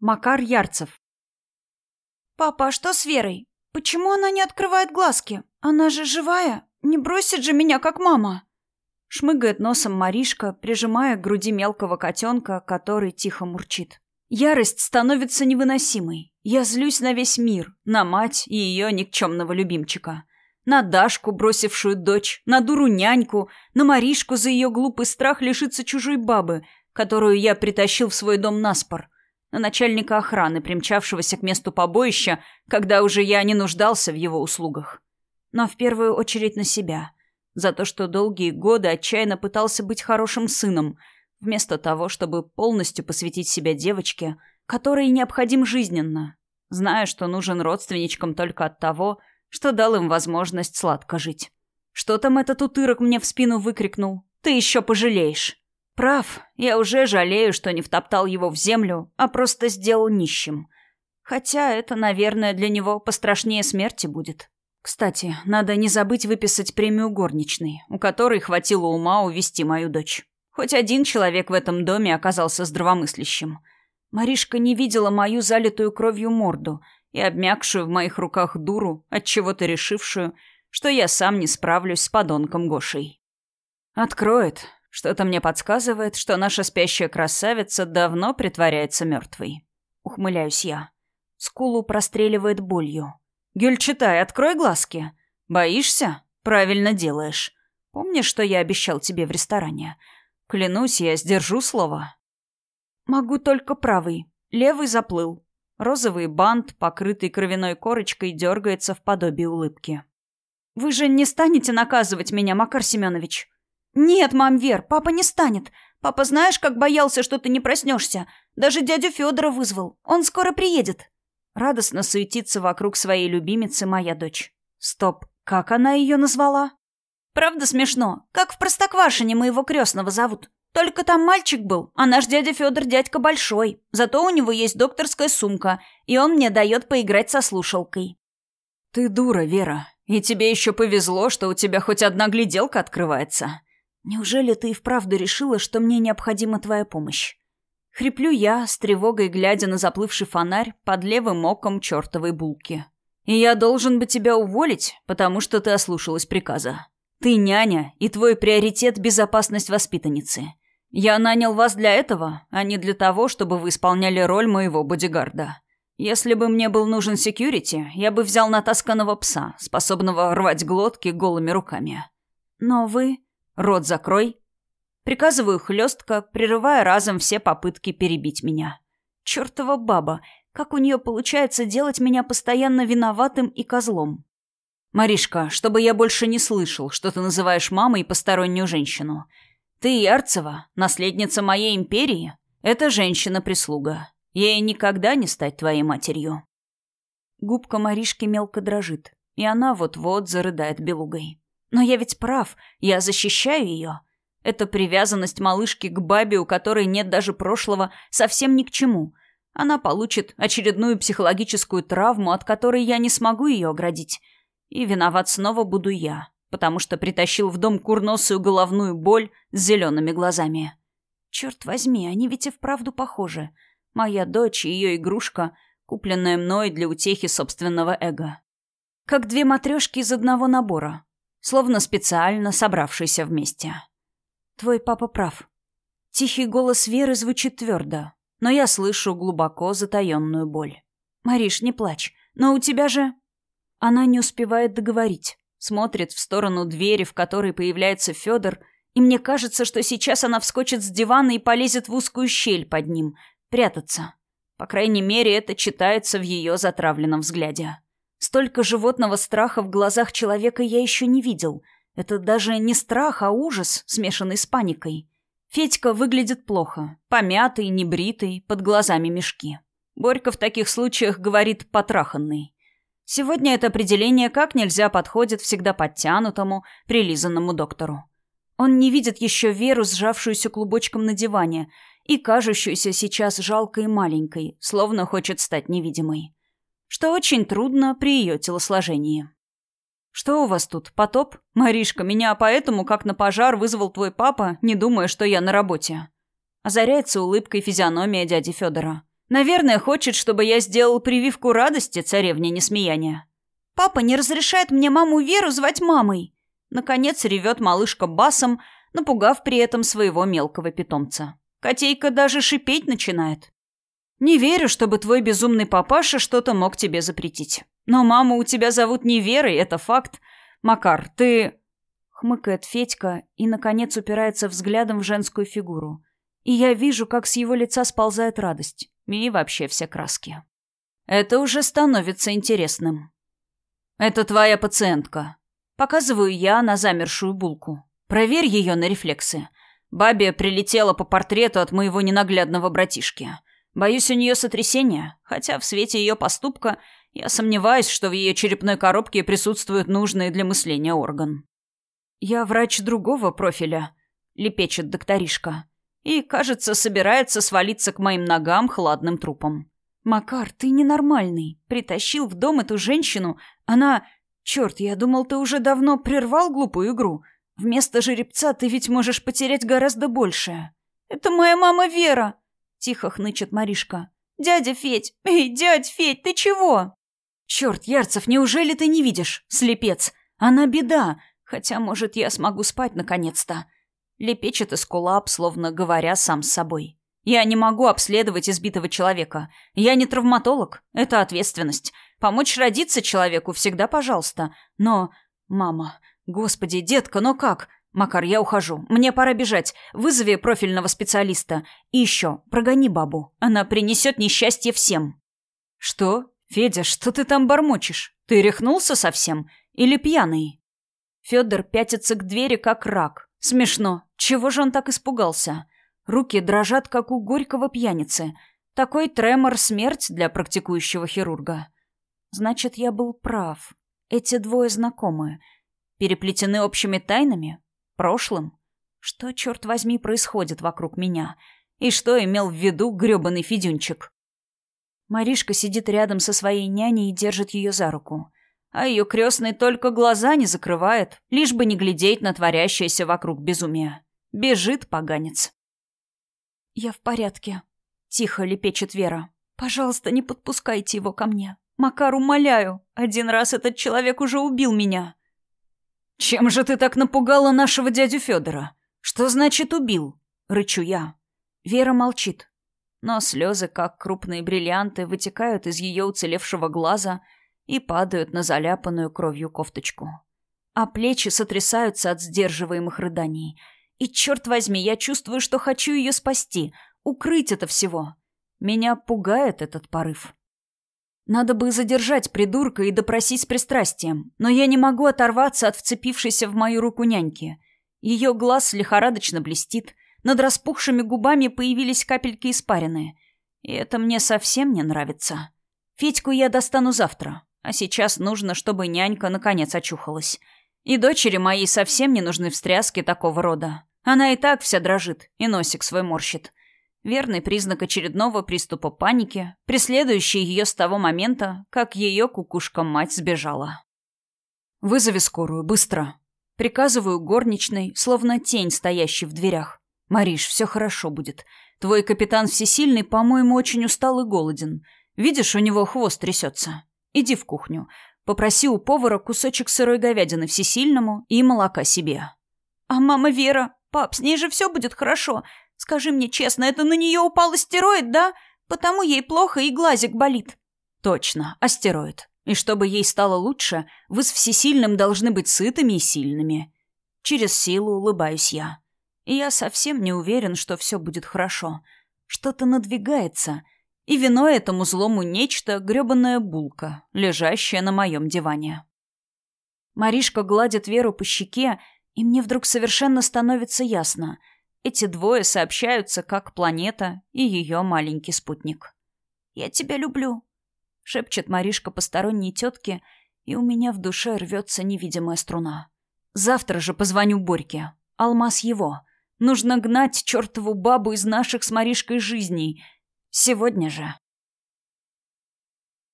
Макар Ярцев. «Папа, а что с Верой? Почему она не открывает глазки? Она же живая. Не бросит же меня, как мама!» Шмыгает носом Маришка, прижимая к груди мелкого котенка, который тихо мурчит. Ярость становится невыносимой. Я злюсь на весь мир, на мать и ее никчемного любимчика. На Дашку, бросившую дочь, на дуру няньку, на Маришку за ее глупый страх лишиться чужой бабы, которую я притащил в свой дом наспор. На начальника охраны, примчавшегося к месту побоища, когда уже я не нуждался в его услугах. Но в первую очередь на себя. За то, что долгие годы отчаянно пытался быть хорошим сыном – вместо того, чтобы полностью посвятить себя девочке, которой необходим жизненно, зная, что нужен родственничкам только от того, что дал им возможность сладко жить. Что там этот утырок мне в спину выкрикнул? Ты еще пожалеешь. Прав, я уже жалею, что не втоптал его в землю, а просто сделал нищим. Хотя это, наверное, для него пострашнее смерти будет. Кстати, надо не забыть выписать премию горничной, у которой хватило ума увести мою дочь. Хоть один человек в этом доме оказался здравомыслящим. Маришка не видела мою залитую кровью морду и обмякшую в моих руках дуру, от чего-то решившую, что я сам не справлюсь с подонком Гошей. Откроет. Что-то мне подсказывает, что наша спящая красавица давно притворяется мертвой. Ухмыляюсь я. Скулу простреливает болью. Гюль, читай, открой глазки. Боишься? Правильно делаешь. Помнишь, что я обещал тебе в ресторане? — Клянусь, я сдержу слово. Могу только правый. Левый заплыл. Розовый бант, покрытый кровяной корочкой, дергается в подобие улыбки. «Вы же не станете наказывать меня, Макар Семенович?» «Нет, мам Вер, папа не станет. Папа знаешь, как боялся, что ты не проснешься. Даже дядю Федора вызвал. Он скоро приедет». Радостно суетится вокруг своей любимицы моя дочь. Стоп, как она ее назвала? Правда смешно, как в Простоквашине моего крестного зовут. Только там мальчик был, а наш дядя Федор дядька большой. Зато у него есть докторская сумка, и он мне дает поиграть со слушалкой. Ты дура, Вера. И тебе еще повезло, что у тебя хоть одна гляделка открывается. Неужели ты и вправду решила, что мне необходима твоя помощь? Хриплю я, с тревогой глядя на заплывший фонарь под левым оком чертовой булки. И я должен бы тебя уволить, потому что ты ослушалась приказа. Ты няня, и твой приоритет – безопасность воспитанницы. Я нанял вас для этого, а не для того, чтобы вы исполняли роль моего бодигарда. Если бы мне был нужен секьюрити, я бы взял натасканного пса, способного рвать глотки голыми руками. Но вы... Рот закрой. Приказываю хлестко, прерывая разом все попытки перебить меня. Чёртова баба, как у нее получается делать меня постоянно виноватым и козлом. «Маришка, чтобы я больше не слышал, что ты называешь мамой постороннюю женщину. Ты Ярцева, наследница моей империи. Это женщина-прислуга. Ей никогда не стать твоей матерью». Губка Маришки мелко дрожит, и она вот-вот зарыдает белугой. «Но я ведь прав, я защищаю ее. Эта привязанность малышки к бабе, у которой нет даже прошлого, совсем ни к чему. Она получит очередную психологическую травму, от которой я не смогу ее оградить». И виноват снова буду я, потому что притащил в дом курносую головную боль с зелеными глазами. Черт возьми, они ведь и вправду похожи. Моя дочь и ее игрушка, купленная мной для утехи собственного эго. Как две матрешки из одного набора, словно специально собравшиеся вместе. Твой папа прав. Тихий голос Веры звучит твердо, но я слышу глубоко затаенную боль. «Мариш, не плачь, но у тебя же...» Она не успевает договорить. Смотрит в сторону двери, в которой появляется Федор, и мне кажется, что сейчас она вскочит с дивана и полезет в узкую щель под ним, прятаться. По крайней мере, это читается в ее затравленном взгляде. Столько животного страха в глазах человека я еще не видел. Это даже не страх, а ужас, смешанный с паникой. Федька выглядит плохо. Помятый, небритый, под глазами мешки. Борька в таких случаях говорит «потраханный». Сегодня это определение как нельзя подходит всегда подтянутому, прилизанному доктору. Он не видит еще Веру, сжавшуюся клубочком на диване, и кажущуюся сейчас жалкой и маленькой, словно хочет стать невидимой. Что очень трудно при ее телосложении. «Что у вас тут, потоп? Маришка, меня поэтому, как на пожар, вызвал твой папа, не думая, что я на работе». Озаряется улыбкой физиономия дяди Федора. Наверное, хочет, чтобы я сделал прививку радости царевне несмеяния. Папа не разрешает мне маму Веру звать мамой. Наконец ревет малышка басом, напугав при этом своего мелкого питомца. Котейка даже шипеть начинает. Не верю, чтобы твой безумный папаша что-то мог тебе запретить. Но маму у тебя зовут не Верой, это факт. Макар, ты...» Хмыкает Федька и, наконец, упирается взглядом в женскую фигуру. И я вижу, как с его лица сползает радость. И вообще все краски. Это уже становится интересным. «Это твоя пациентка». Показываю я на замершую булку. Проверь ее на рефлексы. Бабе прилетела по портрету от моего ненаглядного братишки. Боюсь, у нее сотрясение, хотя в свете ее поступка я сомневаюсь, что в ее черепной коробке присутствует нужный для мысления орган. «Я врач другого профиля», — лепечет докторишка. И, кажется, собирается свалиться к моим ногам хладным трупом. «Макар, ты ненормальный. Притащил в дом эту женщину. Она... Черт, я думал, ты уже давно прервал глупую игру. Вместо жеребца ты ведь можешь потерять гораздо большее». «Это моя мама Вера», Тихо хнычет Маришка. «Дядя Федь! Эй, дядь Федь, ты чего?» «Черт, Ярцев, неужели ты не видишь? Слепец! Она беда! Хотя, может, я смогу спать наконец-то!» Лепечет эскулап, словно говоря сам с собой. «Я не могу обследовать избитого человека. Я не травматолог. Это ответственность. Помочь родиться человеку всегда пожалуйста. Но... Мама... Господи, детка, но как? «Макар, я ухожу. Мне пора бежать. Вызови профильного специалиста. И еще, прогони бабу. Она принесет несчастье всем». «Что? Федя, что ты там бормочешь? Ты рехнулся совсем? Или пьяный?» Федор пятится к двери, как рак. Смешно. Чего же он так испугался? Руки дрожат, как у горького пьяницы. Такой тремор — смерть для практикующего хирурга. Значит, я был прав. Эти двое знакомы. Переплетены общими тайнами? Прошлым? Что, черт возьми, происходит вокруг меня? И что имел в виду грёбаный Федюнчик? Маришка сидит рядом со своей няней и держит ее за руку. А ее крестный только глаза не закрывает, лишь бы не глядеть на творящееся вокруг безумие. Бежит поганец. «Я в порядке», — тихо лепечет Вера. «Пожалуйста, не подпускайте его ко мне. Макар, умоляю. Один раз этот человек уже убил меня». «Чем же ты так напугала нашего дядю Федора? Что значит убил?» — рычу я. Вера молчит. Но слезы, как крупные бриллианты, вытекают из ее уцелевшего глаза и падают на заляпанную кровью кофточку. А плечи сотрясаются от сдерживаемых рыданий. И, черт возьми, я чувствую, что хочу ее спасти, укрыть это всего. Меня пугает этот порыв. Надо бы задержать придурка и допросить с пристрастием, но я не могу оторваться от вцепившейся в мою руку няньки. Ее глаз лихорадочно блестит, над распухшими губами появились капельки испарины. И это мне совсем не нравится. Федьку я достану завтра, а сейчас нужно, чтобы нянька наконец очухалась. И дочери моей совсем не нужны встряски такого рода. Она и так вся дрожит и носик свой морщит. Верный признак очередного приступа паники, преследующий ее с того момента, как ее кукушка-мать сбежала. «Вызови скорую, быстро!» Приказываю горничной, словно тень, стоящей в дверях. «Мариш, все хорошо будет. Твой капитан всесильный, по-моему, очень устал и голоден. Видишь, у него хвост трясется. Иди в кухню. Попроси у повара кусочек сырой говядины всесильному и молока себе». «А мама Вера? Пап, с ней же все будет хорошо. Скажи мне честно, это на нее упал астероид, да? Потому ей плохо и глазик болит. Точно, астероид. И чтобы ей стало лучше, вы с всесильным должны быть сытыми и сильными. Через силу улыбаюсь я. И я совсем не уверен, что все будет хорошо. Что-то надвигается. И виной этому злому нечто гребаная булка, лежащая на моем диване. Маришка гладит Веру по щеке, и мне вдруг совершенно становится ясно — эти двое сообщаются как планета и ее маленький спутник. «Я тебя люблю», — шепчет Маришка посторонней тетке, и у меня в душе рвется невидимая струна. «Завтра же позвоню Борьке. Алмаз его. Нужно гнать чертову бабу из наших с Маришкой жизней. Сегодня же».